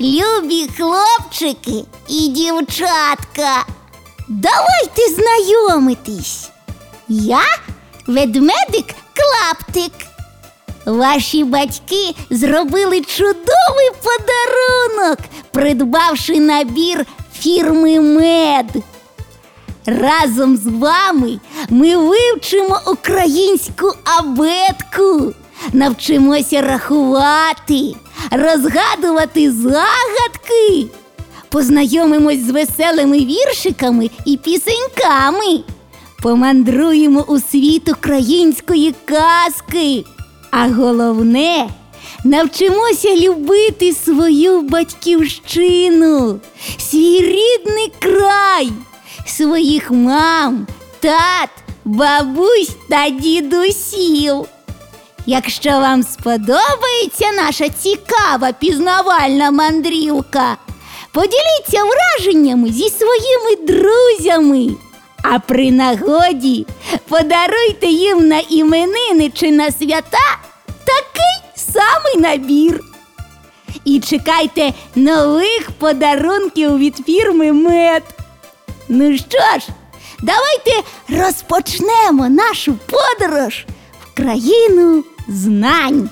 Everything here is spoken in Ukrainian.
Любі хлопчики і дівчатка. Давайте знайомитись. Я ведмедик Клаптик. Ваші батьки зробили чудовий подарунок, придбавши набір фірми Мед. Разом з вами ми вивчимо українську абетку, навчимося рахувати, розгадувати загадки, познайомимось з веселими віршиками і пісеньками, помандруємо у світ української казки. А головне, навчимося любити свою батьківщину, свій рідний край, своїх мам, тат, бабусь та дідусів. Якщо вам сподобається наша цікава пізнавальна мандрівка, поділіться враженнями зі своїми друзями. А при нагоді подаруйте їм на іменини чи на свята такий самий набір. І чекайте нових подарунків від фірми Мед. Ну що ж, давайте розпочнемо нашу подорож країну знань.